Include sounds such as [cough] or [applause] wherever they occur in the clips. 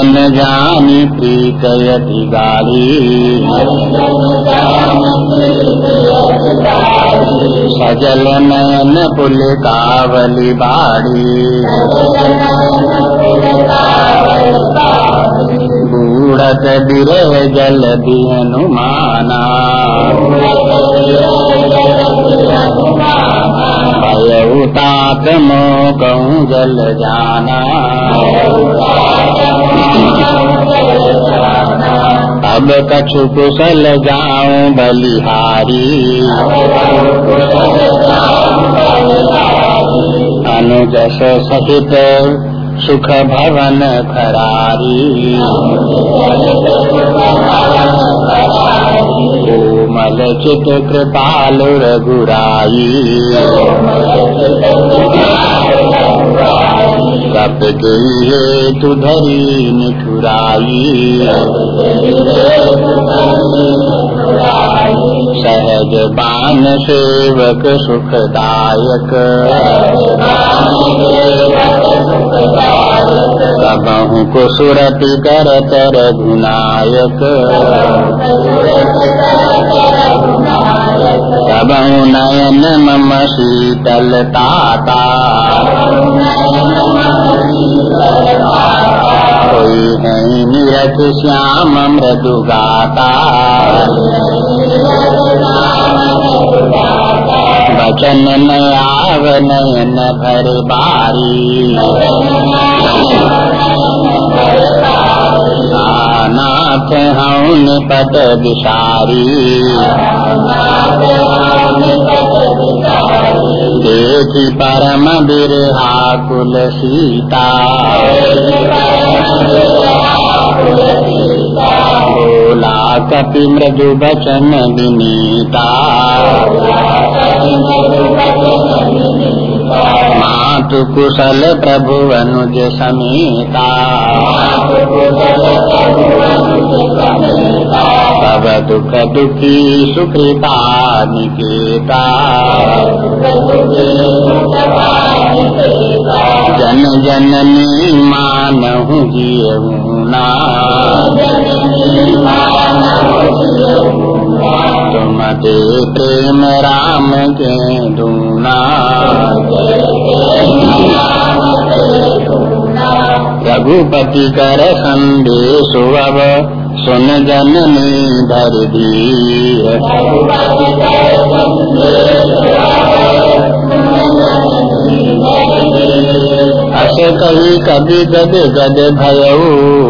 हरिजन जानी प्रीत यति गाली सजल नयन पुल कावली बाड़ी। बूढ़त बिरह जल दियनुमाना भयउतात मोकऊ जल जाना। अब कछु कुशल जाऊँ बलिहारी। अनुजस सहित सुख भवन खरारी। कोमल चित कृपाल रघुराई। कप गई है तु धरी निठुराई सहज बान सेवक सुखदायक। सबहु को सुरति कर गुनायक सबहु नयन मम शीतल ताता कोई है निरख श्याम मृदु गाता वचन नयाव नयन भर बारी नाथ हूँ निपट विसारी। देखी परम बिरहा कुल सीता। कपि मृदु बचन विनीता मातु कुशल प्रभु अनुज समेता। सब दुख दुखी सुकृता निकेता। जन जननी मानहु जियना तुम दे प्रेम राम के दूना रघुपति कर संदेश अब सुन जननी धर दी अस कही कभी गद गद भयऊ।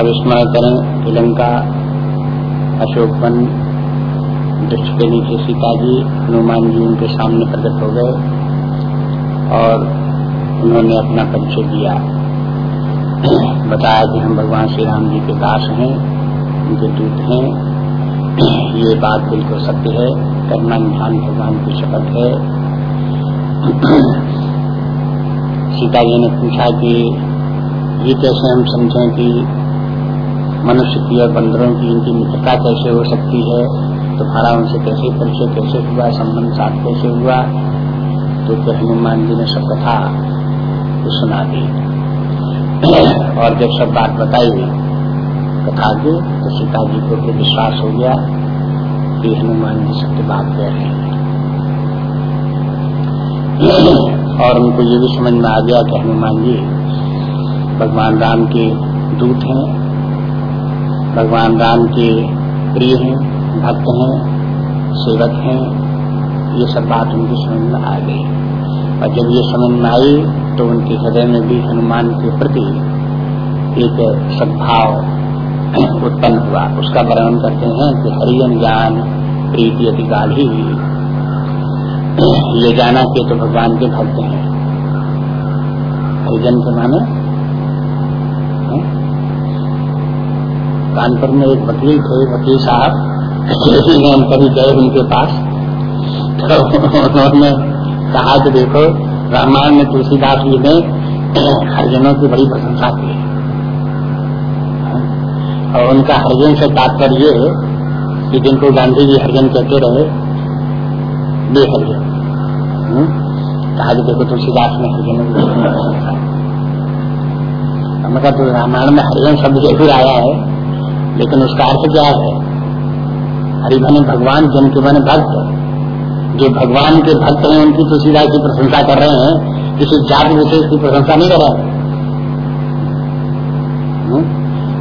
स्मरण करें। श्रीलंका, अशोक वन वृक्ष के नीचे सीता जी, हनुमान जी उनके सामने प्रकट हो गए और उन्होंने अपना परिचय दिया। बताया कि हम भगवान श्री राम जी के दास हैं, उनके दूत हैं। ये बात बिल्कुल सत्य है। करना निधान भगवान की शपथ है। सीता जी ने पूछा कि ये कैसे हम समझें कि मनुष्य की और बंदरों की इनकी मित्रता कैसे हो सकती है? तुम्हारा उनसे कैसे परिचय, कैसे हुआ? संबंध साथ कैसे हुआ? तो फिर हनुमान जी ने सब कथा तो सुना दी। और जब सब बात बताई, कथा की तो सीता जी को फिर विश्वास हो गया कि हनुमान जी सत्य बात कह रहे हैं। और उनको ये भी समझ में आ गया कि हनुमान जी भगवान राम के दूत हैं। भगवान राम के प्रिय हैं, भक्त हैं, सेवक हैं, ये सब बात उनकी समझ में आ गई। और जब ये समझ में आई तो उनके हृदय में भी हनुमान के प्रति एक सद्भाव उत्पन्न हुआ। उसका वर्णन करते हैं कि हरियन ज्ञान, प्रीति अति गाढ़ी। ये जाना कि तो भगवान के भक्त हैं। हरिजन के माने कानपुर में एक वकील थे, वकील साहब। हम कभी गए उनके पास। तो उन्होंने कहा कि देखो, रामायण में तुलसीदास जी ने हरिजनों की बड़ी प्रशंसा की और उनका हरिजन से तात्पर्य कि जिनको गांधी जी हरिजन कहते रहे, वे हरिजन। हम्म? कहा कि देखो, तुलसीदास ने हरिजनों की प्रशंसा मतलब तो रामायण में हरिजन शब्द ज़रूर आया है। लेकिन उसका अर्थ क्या है? हरि बने भगवान जन के बने भक्त। जो भगवान के भक्त हैं, उनकी तुलसीदास की प्रशंसा कर रहे हैं, किसी जाति विशेष की प्रशंसा नहीं कर रहे हम्म?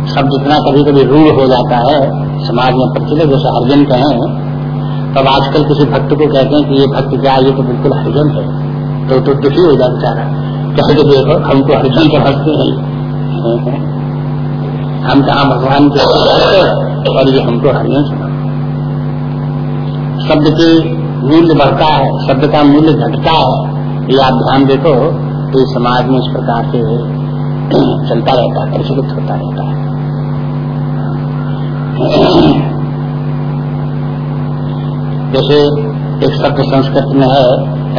शब्द इतना कभी कभी रूढ़ हो जाता है, समाज में प्रचलित, जैसे हरिजन कहें तब आजकल किसी भक्त को कहते हैं कि ये भक्त क्या ये तो बिल्कुल हरिजन है। तो तो दुखी हो जाए बेचारा कहे तो देखो हमको हरिजन भक्त नहीं हम कहा भगवान के और ये हमको हरिजन सुना शब्द के मूल्य बढ़ता है, शब्द का मूल्य घटता है। ये आप ध्यान देखो तो समाज में इस प्रकार से [clears throat] चलता रहता है, प्रचलित होता रहता है। [clears throat] जैसे एक शब्द संस्कृत में है,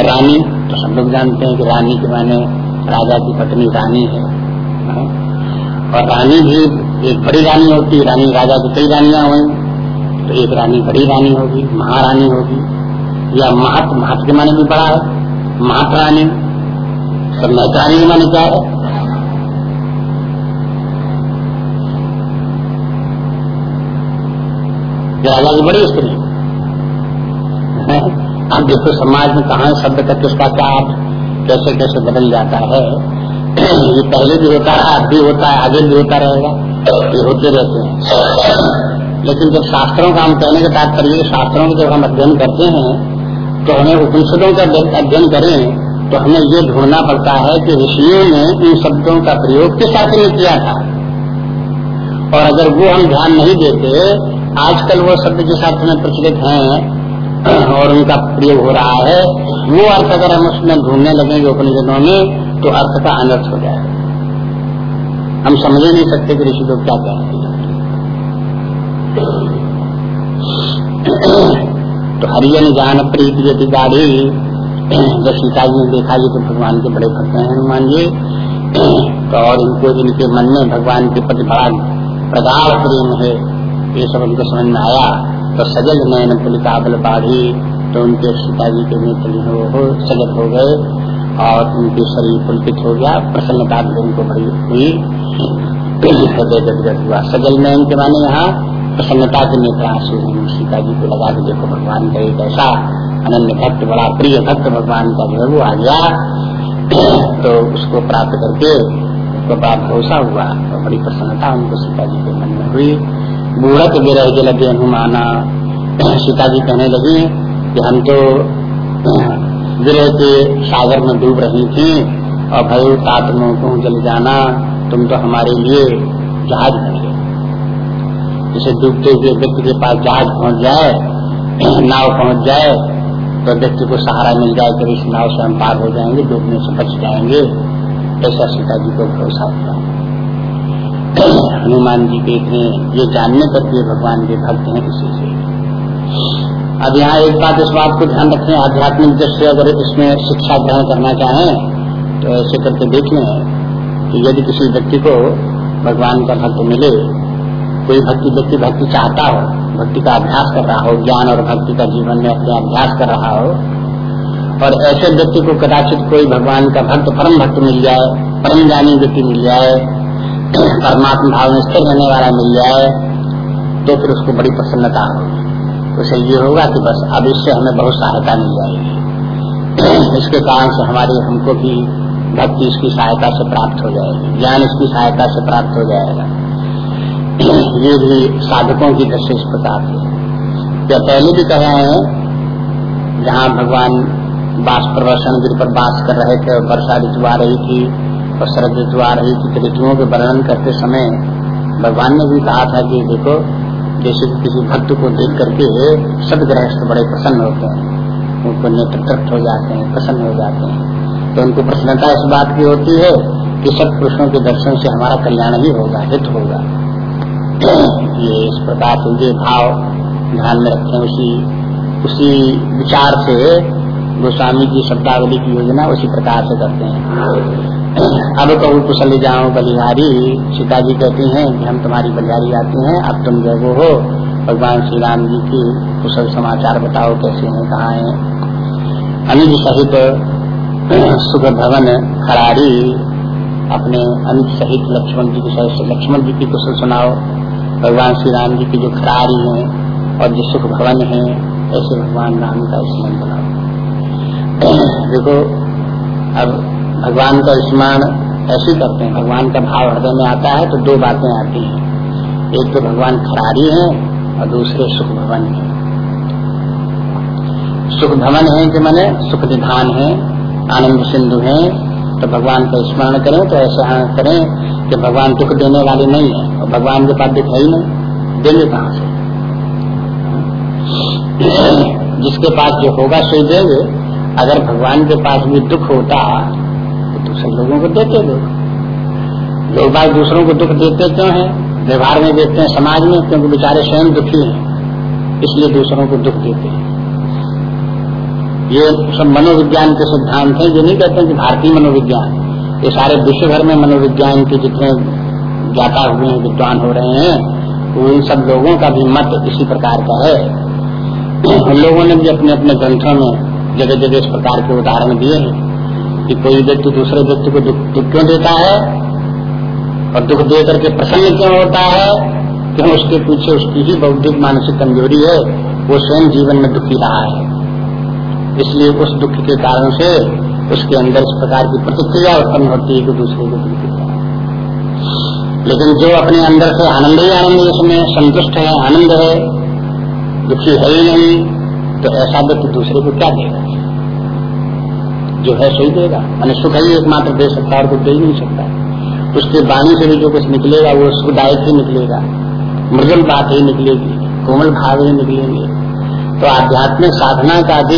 रानी तो सब लोग जानते हैं कि रानी के माने राजा की पत्नी रानी है? और रानी भी एक बड़ी रानी होती रानी राजा की कई रानियाँ हुई तो एक रानी बड़ी रानी होगी, महारानी होगी, या महत महत के माने भी बड़ा है, महत रानी, सब के माने क्या है? राजा की बड़ी स्त्री [laughs] अब देखो समाज में कहा शब्द का किसका क्या कैसे कैसे बदल जाता है ये पहले भी होता है अब भी होता है, आगे भी होता रहेगा, ये होते रहते हैं। लेकिन जब शास्त्रों का हम कहने के तात्पर्य शास्त्रों का जब हम अध्ययन करते हैं तो हमें उपनिषदों का अध्ययन करें तो हमें ये ढूंढना पड़ता है कि ऋषियों ने इन शब्दों का प्रयोग किस शास्त्र में किया था। और अगर वो हम ध्यान नहीं देते, आजकल वो शब्द जिस अर्थ में प्रचलित हैं और उनका प्रयोग हो रहा है, वो अर्थ अगर हम उसमें ढूँढने लगेंगे उपनिषदों में तो अर्थ का अनर्थ हो जाएगा। हम समझ ही नहीं सकते कि ऋषि लोग क्या कह तो हरियन जान प्रीति यदि गाढ़ी जब सीता जी ने देखा जी तो भगवान के बड़े भक्त हैं हनुमान जी तो और इनको, इनके मन में भगवान के प्रति बड़ा प्रगाढ़ प्रेम है, ये सब उनको समझ में आया। तो सजल नयन पुलिकाबल बाढ़ी तो उनके सीता जी के नेत्र हो सजल हो गए और उनके शरीर पुलकित हो गया। प्रसन्नता उनको बड़ी हुई। हृदय गदगद हुआ। सजल नयन के माने यहाँ प्रसन्नता के नेत्र आँसू सीता जी को लगा के देखो, भगवान का एक ऐसा अनन्य भक्त, बड़ा प्रिय भक्त भगवान का जो वो आ गया। तो उसको प्राप्त करके उसको बड़ा भरोसा हुआ और बड़ी प्रसन्नता उनको सीता जी के मन में हुई। बूढ़त गिरह के लगे हनुमाना सीता जी कहने लगी कि हम तो विरह के सागर में डूब रही थी और भयो तात्मों को जल जाना, तुम तो हमारे लिए जहाज़ बन गए। जिसे डूबते हुए व्यक्ति के पास जहाज़ पहुँच जाए, नाव पहुँच जाए तो व्यक्ति को सहारा मिल जाए कि इस नाव से हम पार हो जाएँगे, डूबने से बच जाएँगे। ऐसा सीता जी को भरोसा हुआ। हनुमान जी के इतने ये जानने पर के भगवान के भक्त हैं किसी से। अब यहाँ एक बात इस बात को ध्यान रखें, आध्यात्मिक दृष्टि अगर इसमें शिक्षा ग्रहण करना चाहें तो ऐसे करके देख लें कि यदि किसी व्यक्ति को भगवान का भक्त मिले, कोई भक्ति व्यक्ति भक्ति चाहता हो, भक्ति का अभ्यास कर रहा हो, ज्ञान और भक्ति का जीवन में अपने अभ्यास कर रहा हो, और ऐसे व्यक्ति को कदाचित कोई भगवान का भक्त, परम भक्त मिल जाए, परम ज्ञानी व्यक्ति मिल जाए परमात्मा भाव में स्थिर रहने वाला मिल जाए तो फिर उसको बड़ी प्रसन्नता होगी। उसे ये होगा कि बस अब इससे हमें बहुत सहायता मिल जाएगी। [clears throat] इसके कारण से हमारी, हमको भी भक्ति इसकी सहायता से प्राप्त हो जाएगी, ज्ञान इसकी सहायता से प्राप्त हो जाएगा। [clears throat] ये भी साधकों की दृष्टि इस प्रकार से क्या पहले भी कहे हैं, जहाँ भगवान बास प्रवर्षण गिर पर बास कर रहे थे, वर्षा ऋतु आ रही थी और शरद ऋतु आ रही थी तो ऋतुओं के वर्णन करते समय भगवान ने भी कहा था कि देखो, जैसे किसी भक्त को देख करके सदग्रहस्थ बड़े प्रसन्न होते हैं। उनको नेत्र तृप्त हो जाते हैं, प्रसन्न हो जाते हैं। तो उनको प्रसन्नता इस बात की होती है कि सब पुरुषों के दर्शन से हमारा कल्याण ही होगा, हित होगा। ये इस प्रकार से भाव ध्यान में रखें, उसी उसी विचार से गोस्वामी की शब्दावली की योजना उसी प्रकार से करते हैं। अब कहू कुशल जाओ बलिहारी सीता जी कहती हैं कि हम तुम्हारी बलिहारी आती हैं, अब तुम जो वो हो। भगवान श्री राम जी की कुशल समाचार बताओ कैसे हैं, कहाँ हैं। अनुज सहित सुख भवन खरारी अपने अनुज सहित लक्ष्मण जी की लक्ष्मण जी की कुशल सुनाओ। भगवान श्री राम जी की जो खरारी है और जो सुख भवन है, ऐसे भगवान राम का स्मरण बनाओ देखो, अब भगवान का स्मरण ऐसे करते हैं। भगवान का भाव हृदय में आता है तो दो बातें आती हैं। एक तो भगवान खरारी है और दूसरे सुख भवन है। सुख भवन है कि मैंने सुख निधान है, आनंद सिंधु है तो भगवान का स्मरण करें तो ऐसा करें कि भगवान दुख देने वाले नहीं है और भगवान के पास दुख है ही नहीं। देंगे कहाँ से? जिसके पास जो होगा सो देंगे। अगर भगवान के पास भी दुख होता तो दूसरे लोगों को देते लोग। लोग बात दूसरों को दुख देते क्यों है? व्यवहार में देखते हैं, समाज में, क्योंकि बेचारे स्वयं दुखी हैं, इसलिए दूसरों को दुख देते हैं। ये सब मनोविज्ञान के सिद्धांत हैं जो नहीं कहते कि भारतीय मनोविज्ञान, ये सारे विश्व भर में मनोविज्ञान के जितने ज्ञाता हुए हैं, विद्वान हो रहे हैं, वो इन सब लोगों का भी मत इसी प्रकार का है। उन लोगों ने भी अपने अपने ग्रंथों में जगह जगह इस प्रकार के उदाहरण दिए हैं कि कोई व्यक्ति दूसरे व्यक्ति को दुख दुख क्यों देता है और दुख दे करके प्रसन्न क्यों होता है? क्यों उसके पीछे उसकी ही बौद्धिक मानसिक कमज़ोरी है? वो स्वयं जीवन में दुखी रहा है। इसलिए उस दुख के कारण से उसके अंदर इस प्रकार की प्रतिक्रिया उत्पन्न होती है कि दूसरे को दुख देता है। लेकिन जो अपने अंदर से आनंद ही आनंद इसमें संतुष्ट है, आनंद है, दुखी है ही नहीं तो ऐसा व्यक्ति दूसरे को क्या देगा? जो है सही देगा। मैंने सुख ही एकमात्र दे सकता और कुछ दे ही नहीं सकता। उसके वाणी से भी जो कुछ निकलेगा, वो सुखदायक ही निकलेगा। मृदुल बात ही निकलेगी, कोमल भाव ही निकलेंगे। तो आध्यात्मिक साधना का भी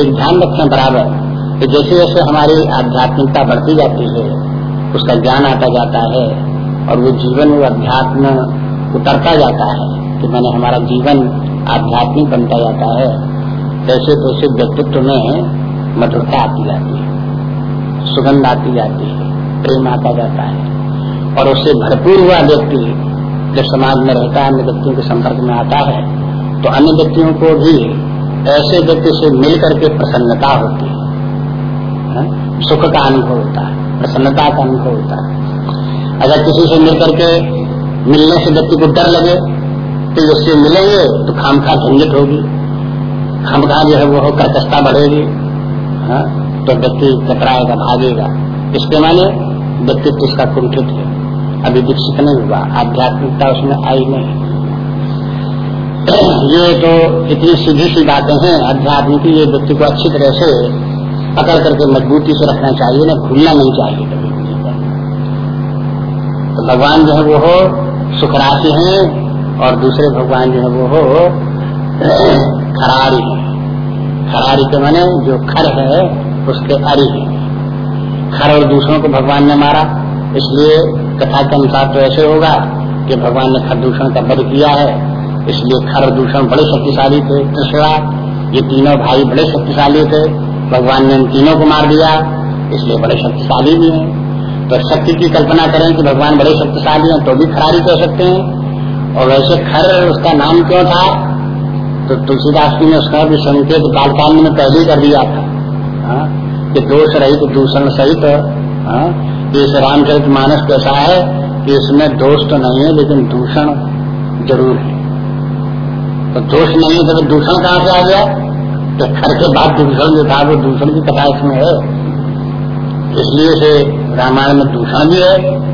एक ध्यान रखें बराबर कि जैसे जैसे हमारी आध्यात्मिकता बढ़ती जाती है, उसका ज्ञान आता जाता है, और वो जीवन वो अध्यात्म उतरता जाता है, कि मैंने हमारा जीवन आध्यात्मिक बनता जाता है। तैसे तैसे व्यक्तित्व में मधुरता आती जाती है, सुगंध आती जाती है, प्रेम आता जाता है। और उससे भरपूर हुआ व्यक्ति जब समाज में रहता है, अन्य व्यक्तियों के संपर्क में आता है तो अन्य व्यक्तियों को भी ऐसे व्यक्ति से मिल करके प्रसन्नता होती है। हाँ? सुख का अनुभव होता है, प्रसन्नता का अनुभव होता है। अगर किसी से मिल करके मिलने से व्यक्ति को डर लगे तो उससे मिलेंगे तो खाम खा झंझट होगी। खाम खा जो है वो कर्कशता बढ़ेगी हाँ? तो व्यक्ति कतराएगा भागेगा। इसके माने व्यक्तित्व इसका कुंठित है। अभी विकसित नहीं हुआ, आध्यात्मिकता उसमें आई नहीं। [clears throat] ये तो इतनी सीधी सी बातें हैं अध्यात्म की ये व्यक्ति को अच्छी तरह से पकड़ करके मजबूती से रखना चाहिए ना भूलना नहीं चाहिए कभी तो भगवान जो है वो हो सुख राशि है, और दूसरे भगवान जो है वो हो [clears throat] खरारी। है खरारी के माने जो खर है, उसके अरि है। खर और दूसरों को भगवान ने मारा, इसलिए कथा के अनुसार तो ऐसे होगा कि भगवान ने खर दूषण का वध किया है, इसलिए खर दूषण बड़े शक्तिशाली थे कृष्णा ये तीनों भाई बड़े शक्तिशाली थे, भगवान ने इन तीनों को मार दिया, इसलिए बड़े शक्तिशाली भी हैं। तो शक्ति की कल्पना करें कि भगवान बड़े शक्तिशाली हैं तो भी खरारी कह सकते हैं। और वैसे खर, उसका नाम क्यों था? तो तुलसीदास जी ने उसका भी संकेत बालकांड में पहले कर दिया था। हा? कि दोष रहित तो दूषण सहित हाँ? इस रामचरित मानस कैसा है कि इसमें दोष तो नहीं है, लेकिन दूषण ज़रूर है। तो दोष नहीं है तो दूषण कहाँ से आ गया? तो घर के बाद दूषण जो था, वो दूषण की कथा इसमें है। इसलिए से रामायण में दूषण भी है।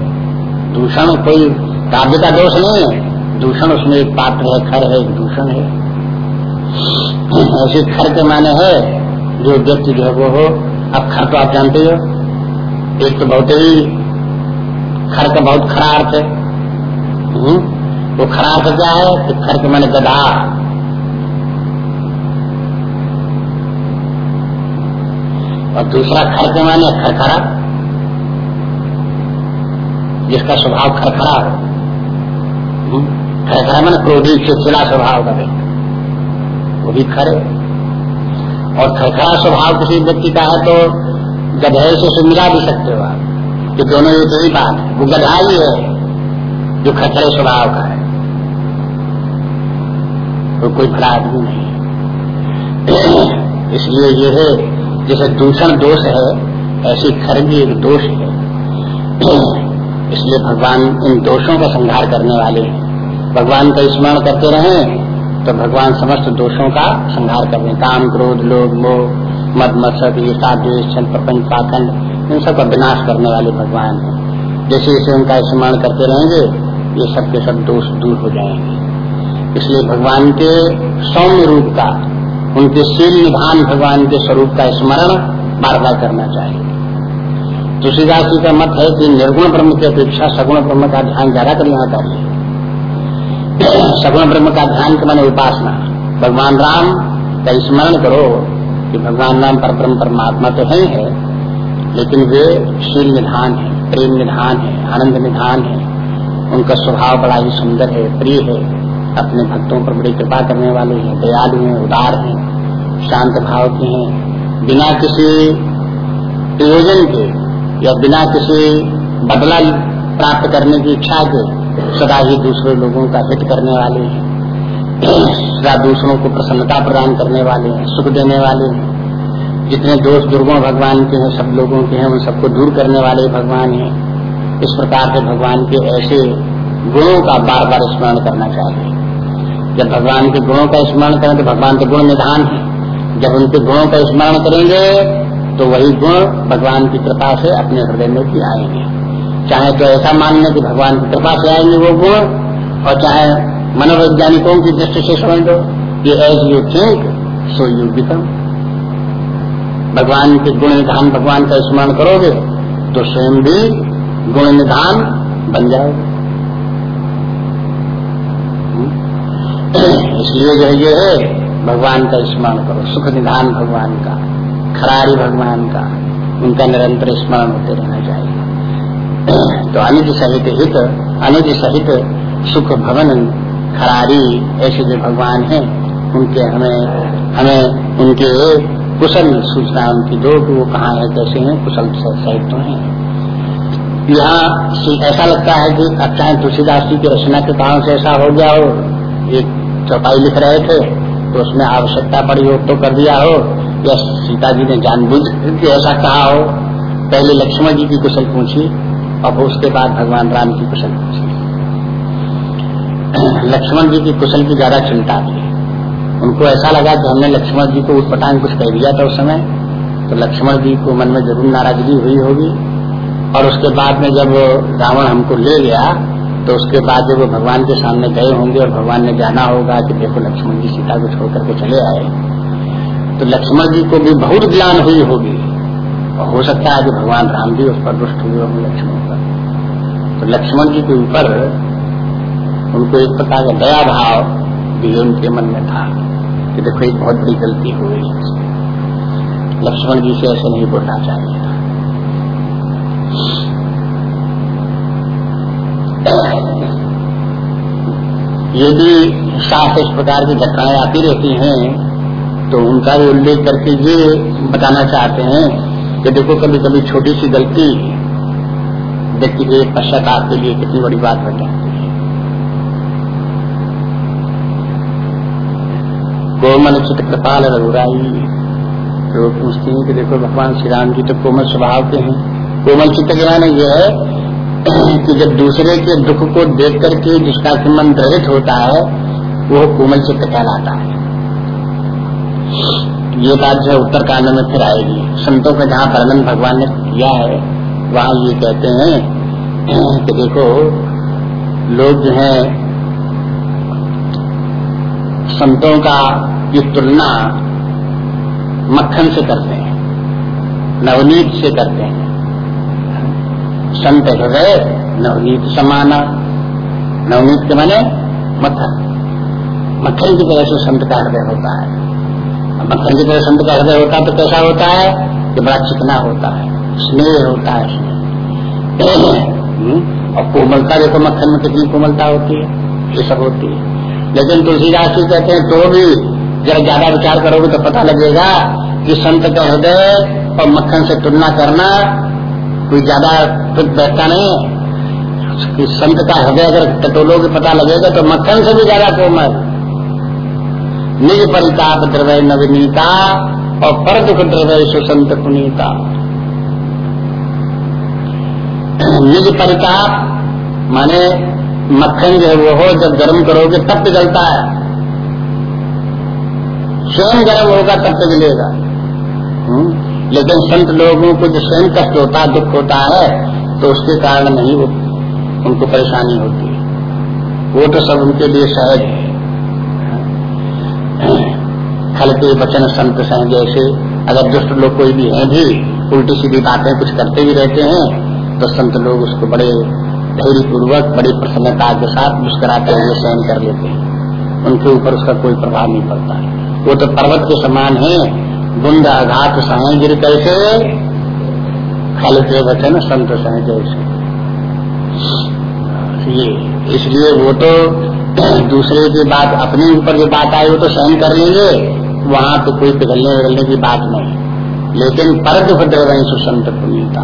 दूषण कोई काव्य का दोष नहीं है। दूषण उसमें एक पात्र है, खर है, एक दूषण है। ऐसे खर के माने है जो व्यक्ति जो है वो हो अब खर तो आप जानते हो एक तो बहुत ही खर का बहुत खरा अर्थ है। हम्म? वो खरा तो क्या है? कि खर के मैंने गधा और दूसरा खर के माने खरखरा। जिसका स्वभाव खरखरा हो। हम्म, खरखरा मैंने क्रोधी चिड़चिड़ा स्वभाव का व्यक्ति। वो भी खरे और खरखरा स्वभाव किसी व्यक्ति का है तो गधे से मिला भी सकते हो आप। कि दोनों एक ही बात है। वो गधा ही है, जो खतरे स्वभाव का है। वो कोई बड़ा आदमी नहीं [clears throat] इसलिए ये है, जैसे दूषण दोष है, ऐसी खर भी एक दोष है। [clears throat] इसलिए भगवान इन दोषों का संहार करने वाले हैं। भगवान का स्मरण करते रहे तो भगवान समस्त दोषों का संहार करने काम, क्रोध लोग मोह, मद, मत्सर ईर्षा द्वेष प्रपंच, पाखंड, इन सब का विनाश करने वाले भगवान है। जैसे जैसे उनका स्मरण करते रहेंगे, ये सब के सब दोष दूर हो जाएँगे। इसलिए भगवान के सौम्य रूप का, उनके शील निधान भगवान के स्वरूप का स्मरण बार बार करना चाहिए। तुलसीदास जी का मत है कि निर्गुण ब्रह्म की अपेक्षा सगुण ब्रह्म का ध्यान ज़्यादा कर यहाँ चाहिए सगुण ब्रह्म का ध्यान के मैंने उपासना। भगवान राम का स्मरण करो कि भगवान राम पर ब्रह्म परमात्मा तो है, है लेकिन वे शील निधान है प्रेम निधान है आनंद निधान है। उनका स्वभाव बड़ा ही सुंदर है प्रिय है। अपने भक्तों पर बड़ी कृपा करने वाले हैं दयालु हैं उदार हैं शांत भाव के हैं। बिना किसी प्रयोजन के या बिना किसी बदला प्राप्त करने की इच्छा के सदा ही दूसरे लोगों का हित करने वाले हैं। सदा दूसरों को प्रसन्नता प्रदान करने वाले हैं, सुख देने वाले हैं। जितने दोष दुर्गुण भगवान के हैं, सब लोगों के हैं, उन सबको दूर करने वाले भगवान हैं। इस प्रकार से भगवान के ऐसे गुणों का बार बार स्मरण करना चाहिए। जब भगवान के गुणों का स्मरण करें तो भगवान के गुण निधान है। जब उनके गुणों का स्मरण करेंगे तो वही गुण भगवान की कृपा से अपने हृदय में भी आएँगे। चाहे तो ऐसा मानने कि भगवान की कृपा से आएँगे वो गुण, और चाहे मनोवैज्ञानिकों की दृष्टि से समझ लो, ये as you think so you become भगवान के गुण निधान भगवान का स्मरण करोगे तो स्वयं भी गुण निधान बन जाए इसलिए जो ये है, भगवान का स्मरण करो, सुख निधान भगवान का, खरारी भगवान का, उनका निरंतर स्मरण होते रहना चाहिए। तो अनुज सहित हित अनुज सहित सुख भवन, खरारी, ऐसे जो भगवान हैं, उनके हमें हमें उनके कुशल सूचना, उनकी दो कि वो कहाँ है, कैसे हैं, कुशल सहित तो हैं। यहाँ ऐसा लगता है कि अब चाहे तुलसीदास जी की रचना के कारण से ऐसा हो गया हो। एक चौपाई लिख रहे थे तो उसमें आवश्यकता पड़ी हो तो कर दिया हो। या सीता जी ने जानबूझ ऐसा कहा हो। पहले लक्ष्मण जी की कुशल पूछी और उसके बाद भगवान राम की कुशल लक्ष्मण जी की कुशल की ज़्यादा चिंता थी। उनको ऐसा लगा कि हमने लक्ष्मण जी को उस पटांग कुछ कह दिया था उस समय तो लक्ष्मण जी को मन में ज़रूर नाराज़गी हुई होगी। और उसके बाद में जब रावण हमको ले गया तो उसके बाद जब वो भगवान के सामने गए होंगे और भगवान ने जाना होगा कि देखो लक्ष्मण जी सीता को छोड़कर करके चले आए तो लक्ष्मण जी को भी बहुत ज्ञान हुई होगी। और हो सकता है कि भगवान राम भी उस पर दुष्ट हुए होंगे, लक्ष्मण तो लक्ष्मण जी के ऊपर उनको एक प्रकार का दया भाव भी उनके मन में था कि देखो, एक बहुत बड़ी गलती हो गई। लक्ष्मण जी से ऐसे नहीं बोलना चाहिए यदि साथ इस प्रकार की घटनाएँ आती रहती हैं तो उनका भी उल्लेख करके ये बताना चाहते हैं कि देखो कभी कभी छोटी सी गलती व्यक्ति के पश्चाताप के लिए कितनी बड़ी बात बन जाती है। कोमल चित कृपाल रघुराई तो पूछते हैं कि देखो भगवान श्री राम जी तो कोमल स्वभाव के हैं। कोमल चित्त के माने ये है कि जब दूसरे के दुख को देख करके जिसका मन द्रवित होता है, वो कोमल चित्त कहलाता है। ये बात जो उत्तर कांड में फिर आएगी। संतों का जहाँ वर्णन भगवान ने किया है, वहाँ ये कहते हैं कि देखो, लोग जो है, संतों का ये तुलना मक्खन से करते हैं, नवनीत से करते हैं। संत हृदय नवनीत समाना, नवनीत के माने मक्खन। मक्खन की तरह से संत का हृदय होता है। मक्खन की तरह संत का हृदय होता है तो कैसा होता है? कि बड़ा चिकना होता है, स्नेह होता है हम्म? और कोमलता देखो मक्खन में कितनी कोमलता होती है, ये सब होती है। लेकिन तुलसीदास जी कहते हैं तो भी जब ज़्यादा विचार करोगे तो पता लगेगा कि संत का हृदय और मक्खन से तुलना करना कोई ज़्यादा बैठता नहीं है। कि संत का हृदय अगर टटोलोगे, पता लगेगा तो मक्खन से भी ज़्यादा कोमल। निज परिताप द्रवय नवनीता और पर दुख द्रवय सुसंत पुनीता। निज परिताप माने मक्खन जो है वो हो, जब गर्म करोगे तब पिघलता है। स्वयं गर्म होगा तब पिघलेगा। हम्म? लेकिन संत लोगों को जो स्वयं कष्ट होता है दुख होता है तो उसके कारण नहीं वो, उनको परेशानी होती है। वो तो सब उनके लिए सहज है। खल के वचन संत सह जैसे अगर दुष्ट लोग कोई भी है भी उल्टी सीधी बातें कुछ करते भी रहते हैं तो संत लोग उसको बड़े धैर्य पूर्वक बड़ी प्रसन्नता के साथ मुस्कुराते हुए सहन कर लेते हैं। उनके ऊपर उसका कोई प्रभाव नहीं पड़ता। वो तो पर्वत के समान है, बुंद आघात सहे गिर कैसे खल के वचन संत सह जैसे ये, इसलिए वो तो दूसरे की बात, अपने ऊपर जो बात आई वो तो सहन कर लेंगे। वहाँ तो कोई पिघलने विघलने की बात नहीं। लेकिन पर दुख द्रवई सुसंत पुनीता।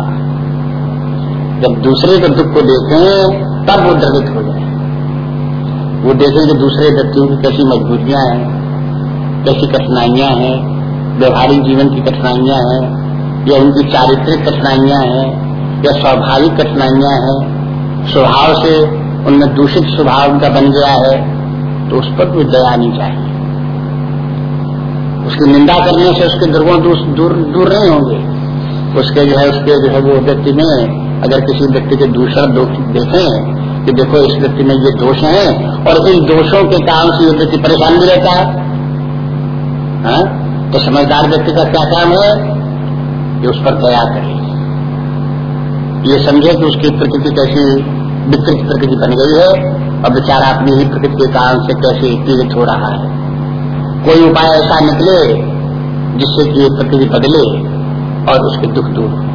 जब दूसरे के दुख को देखें तब वो द्रवित हो जाए वो देखें कि दूसरे व्यक्तियों की कैसी मजबूरियाँ हैं, कैसी कठिनाइयाँ हैं, व्यवहारिक जीवन की कठिनाइयाँ हैं, या उनकी चारित्रिक कठिनाइयाँ हैं, या स्वाभाविक कठिनाइयाँ हैं, स्वभाव से उनमें दूषित स्वभाव उनका बन गया है तो उस पर कोई दया नहीं चाहिए। उसकी निंदा करने से उसके दुर्गुण दूर दूर नहीं होंगे। उसके जो है, उसके जो है वो व्यक्ति में अगर किसी व्यक्ति के दूसरा देखें कि देखो इस व्यक्ति में ये दोष हैं, और इन दोषों के कारण से ये व्यक्ति परेशान भी रहता है। हा? तो समझदार व्यक्ति का क्या काम है? कि उस पर दया करे। ये समझे कि उसकी प्रकृति कैसी विकृत प्रकृति बन गई है, और बेचारा अपनी ही प्रकृति के कारण से कैसे पीड़ित हो रहा है। कोई उपाय ऐसा निकले जिससे कि ये प्रकृति बदले और उसके दुख दूर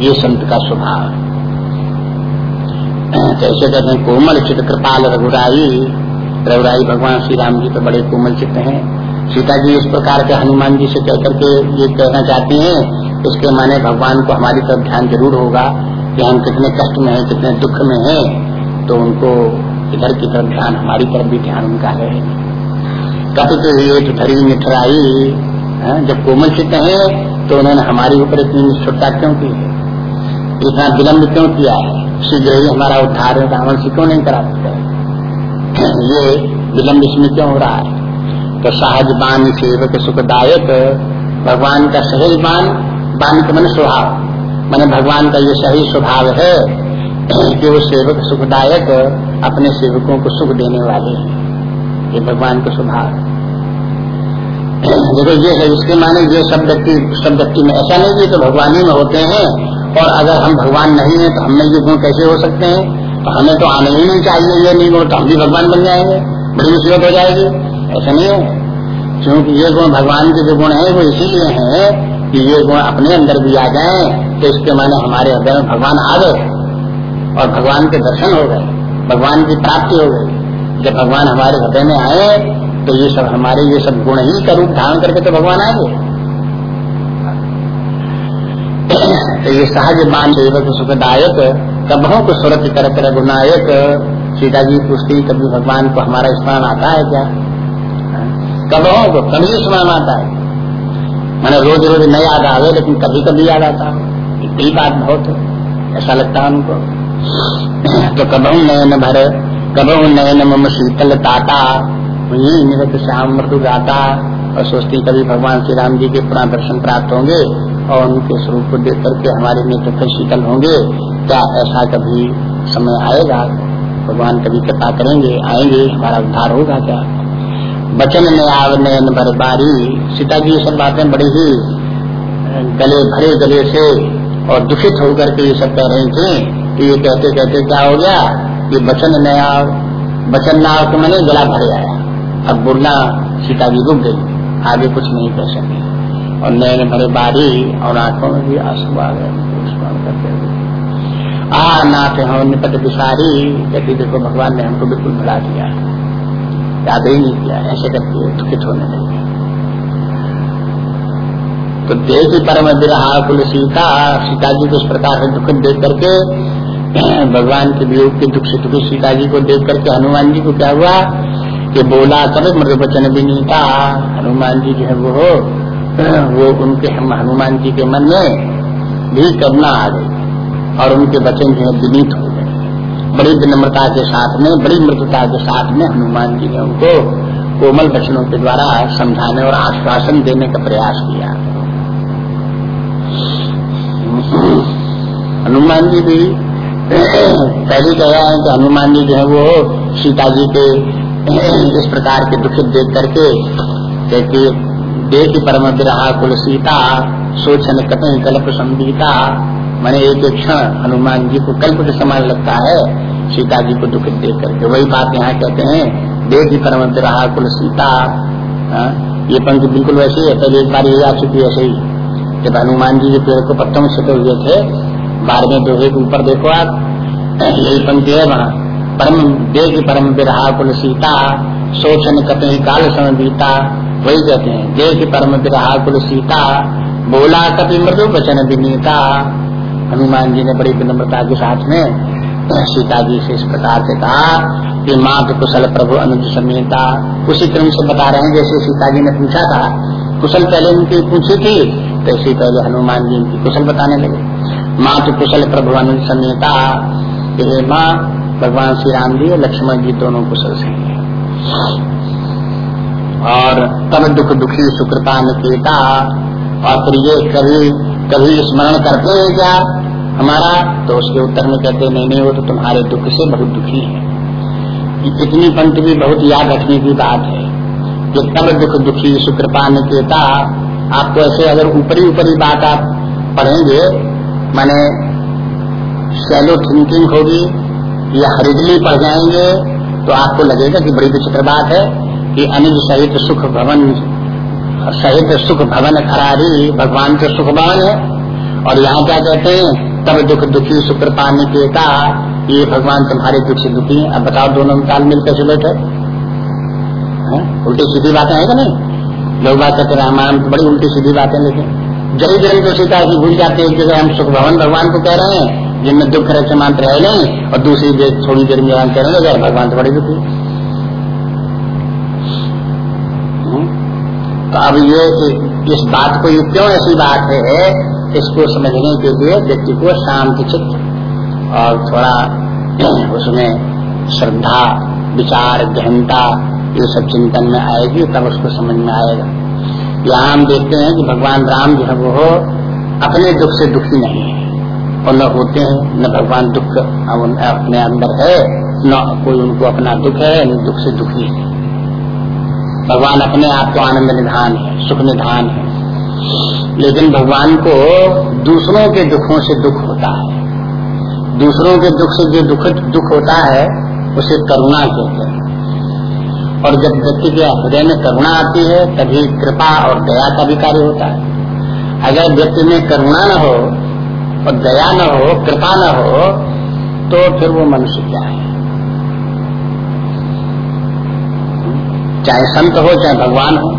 ये संत का स्वभाव कैसे कहते हैं, कोमल चित कृपाल रघुराई। रघुराई भगवान श्री राम जी तो बड़े कोमल चित्त हैं। सीता जी इस प्रकार के हनुमान जी से कहकर के ये कहना चाहती हैं, इसके माने भगवान को हमारी तरफ़ ध्यान ज़रूर होगा कि हम कितने कष्ट में हैं, कितने दुख में हैं तो उनको इधर की तरफ़ ध्यान, हमारी तरफ़ भी ध्यान उनका है। कपित तो धरी मिठराई जब कोमल चित्त है तो उन्होंने हमारे ऊपर इतनी निष्ठुरता क्यों की है? इतना विलम्ब क्यों किया? है शीघ्र ही हमारा उद्धार है रावण से क्यों नहीं करा सकते। [clears throat] ये विलम्ब इसमें क्यों हो रहा है? तो सहज बान सेवक, सुखदायक, भगवान का सहज बान बान के मन स्वभाव। मैंने भगवान का ये सही स्वभाव है कि वो सेवक, सुखदायक अपने सेवकों को सुख देने वाले हैं। ये भगवान का स्वभाव [clears throat] देखो, ये है, इसके माने ये सब व्यक्ति सब व्यक्ति में ऐसा नहीं कि तो भगवान ही में होते हैं। और अगर हम भगवान नहीं है तो हमें ये गुण कैसे हो सकते हैं? तो हमें तो आने ही नहीं चाहिए ये नहीं गुण तो हम भी भगवान बन जाएँगे, बड़ी मुसीबत हो जाएगी। ऐसा नहीं है। क्योंकि ये गुण भगवान के जो गुण है, वो इसीलिए है कि ये गुण अपने अंदर भी आ जाए तो इसके माने हमारे हृदय में भगवान आ गए और भगवान के दर्शन हो गए, भगवान की प्राप्ति हो गई। जब भगवान हमारे हृदय में आए तो ये सब हमारे ये सब गुण ही का रूप धारण करके तो भगवान आ गए। तो ये सहज मान सेवक सुखदायक कबहों को सुरत कर गुनायक सीता जी पूछती कभी भगवान को हमारा स्मरण आता है क्या? कबहों को कभी स्मरण आता है। मैंने रोज रोज नहीं याद आवे, लेकिन कभी कभी याद आता है। इतनी बात बहुत ऐसा लगता है उनको तो कबहू नयन भर कबहू नयन मम शीतल ताता निरत श्याम मृदु गाता, और सोचती कभी भगवान श्री राम जी के पुरा दर्शन प्राप्त होंगे। और उनके स्वरूप को देख करके हमारे नेत्र फिर शीतल होंगे। क्या ऐसा कभी समय आएगा? भगवान कभी कृपा करेंगे? आएँगे? हमारा उद्धार होगा क्या? बचन में आव नयन बरबारी। सीता जी ये सब बातें बड़ी ही गले भरे गले से और दुखित होकर के ये सब कह रही थी कि ये कहते कहते क्या हो गया? ये वचन नया वचन ना तो मैंने गला भर आया। अब बोलना सीता जी रुक गई। आगे कुछ नहीं कह सके। और नए भरे बारी और आँखों में भी आँसू आ गए। स्मरण करते हुए आ नाथ हो निपट बिसारी कहती देखो भगवान ने हमको बिल्कुल भुला दिया। याद ही नहीं किया, ऐसे करके दुखित होने लगे। तो देख परम विरहा कुल सीता सीता जी को इस प्रकार से दुखित देख करके, भगवान के वियोग के दुख से दुखी सीता जी को देख करके हनुमान जी को क्या हुआ? कि बोला, तब मृग वचन भी नहीं था हनुमान जी जो है वो वो उनके हनुमान जी के मन में भी करना आ गई और उनके वचन जो है विनीत हो गए। बड़ी विनम्रता के साथ में, बड़ी मृदुता के साथ में हनुमान जी ने उनको कोमल वचनों के द्वारा समझाने और आश्वासन देने का प्रयास किया। हनुमान जी भी पहले कह रहा है कि हनुमान जी जो है वो सीता जी के इस प्रकार के दुखित देख करके कहती देख परम विरहा कुल सीता सोचन कटन कल्प संगीता। मैंने एक क्षण हनुमान जी को कल्प के समान लगता है, सीता जी को दुखित देख करके। वही बात यहाँ कहते हैं देख परम विरहा कुल सीता हा? ये पंक्ति बिल्कुल वैसे है, पहले एक बार ये आ चुकी ऐसे ही। जब हनुमान जी के पेड़ को पत्तों में छिटे हुए थे बारहवें दोहे के ऊपर देखो आप, यही पंक्ति है वहाँ। परम देख परम विरहा कुल सीता सोचन कते काल समय बीता वही कहते हैं देख परम विरहा कुल सीता बोला कपि मृदु वचन विनीता। हनुमान जी ने बड़ी विनम्रता के साथ में सीता जी से इस प्रकार से कहा कि मात कुशल प्रभु अनुज समेता। उसी क्रम से बता रहे हैं, जैसे सीता जी ने पूछा था, कुशल पहले उनकी पूछी थी तो इसी पहले हनुमान जी उनकी कुशल बताने लगे। मात कुशल प्रभु अनुज समेता माँ, भगवान श्री राम जी और लक्ष्मण जी दोनों कुशल से और तब दुख दुखी सुकृता निकेता और फिर ये कभी कभी स्मरण करते हैं क्या? हमारा तो उसके उत्तर में कहते नहीं नहीं, वो तो तुम्हारे दुख से बहुत दुखी है। इतनी पंक्ति भी बहुत याद रखने की बात है कि तब दुख दुखी सुकृपा निकेता आपको ऐसे अगर ऊपरी ऊपरी बात आप पढ़ेंगे, माने सैलो थिंकिंग होगी या हरिडली पढ़ जाएँगे तो आपको लगेगा कि बड़ी विचित्र बात है। कि अनुज सहित सुख भवन, सहित सुख भवन खरारी, भगवान के सुख भवन है। और यहाँ क्या कहते हैं, तब दुख दुखी सुख पाने के का ये भगवान तुम्हारे दुख से दुखी है। अब बताओ दोनों में तालमेल कैसे बैठे। उल्टी सीधी बातें है कि नहीं? लोग बात कहते रामायण तो बड़ी उल्टी सीधी बातें लेकिन जरी जरी तो सीता जी भूल जाते हैं कि हम सुख भवन भगवान को कह रहे हैं, जिनमें दुख रच मंत्र है नहीं और दूसरी देर थोड़ी देर में करने लगे भगवान तो बड़ी दुखी तो अब ये इस बात को ये क्यों ऐसी बात है इसको समझने के लिए व्यक्ति को शांत चित्त और थोड़ा [clears throat] उसमें श्रद्धा, विचार गहनता ये सब चिंतन में आएगी, तब उसको समझ में आएगा। यहाँ हम देखते हैं कि भगवान राम जो है, वो अपने दुख से दुखी नहीं है। और न होते हैं, न भगवान दुख अपने अंदर है, न कोई उनको अपना दुख है, न दुख से दुखी है। भगवान अपने आप को आनंद निधान है, सुख निधान है। लेकिन भगवान को दूसरों के दुखों से दुख होता है। दूसरों के दुख से जो दुख दुख होता है, उसे करुणा कहते हैं। और जब व्यक्ति के हृदय में करुणा आती है, तभी कृपा और दया का भी कार्य होता है। अगर व्यक्ति में करुणा न हो और दया न हो, कृपा न हो तो फिर वो मनुष्य क्या है? चाहे संत हो, चाहे भगवान हो,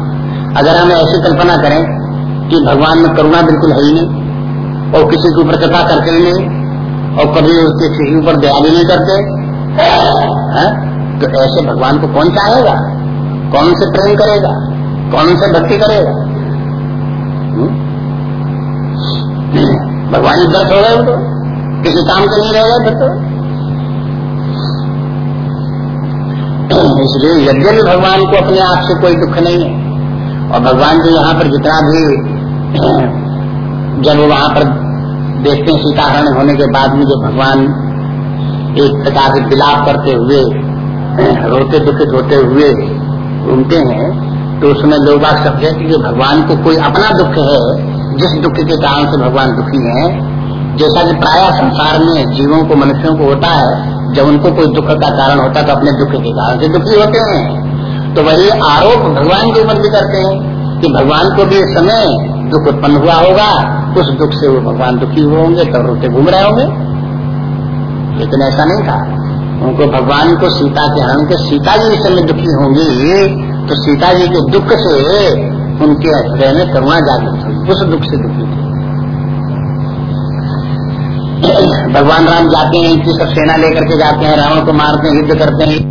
अगर हम ऐसी कल्पना करें कि भगवान में करुणा बिल्कुल है ही नहीं, और किसी के ऊपर कृपा करते ही नहीं, और कभी उसके किसी ऊपर दया भी नहीं करते, है? तो ऐसे भगवान को कौन चाहेगा? कौन से प्रेम करेगा? कौन से भक्ति करेगा? भगवान दर्द हो गए तो किसी काम के नहीं रह गए फिर तो। इसलिए यद्यपि भगवान को अपने आप से कोई दुख नहीं है। और भगवान जो यहाँ पर जितना भी जब वहाँ पर देखते हैं सीताहरण होने के बाद में जो भगवान एक प्रकार से विलाप करते हुए, रोते दुखित होते हुए घूमते हैं तो उसमें लोग बात समझे कि भगवान को कोई अपना दुख है, जिस दुख के कारण से भगवान दुखी है। जैसा कि प्राय संसार में जीवों को, मनुष्यों को होता है जब उनको कोई दुख का कारण होता तो अपने दुख के कारण से दुखी होते हैं। तो वही आरोप भगवान के ऊपर भी करते हैं कि भगवान को भी इस समय दुख उत्पन्न हुआ होगा। उस दुख से वो भगवान दुखी हुए होंगे तो रोते घूम रहे होंगे। लेकिन ऐसा नहीं था। उनको भगवान को सीता के हरण के सीता जी इस समय दुखी होंगी तो सीता जी के दुख से उनके हृदय में करुणा जागृत हुई उस दुख से दुखी थे भगवान राम जाते हैं, इनकी सब सेना लेकर के जाते हैं, रावण को मारते हैं, युद्ध करते हैं।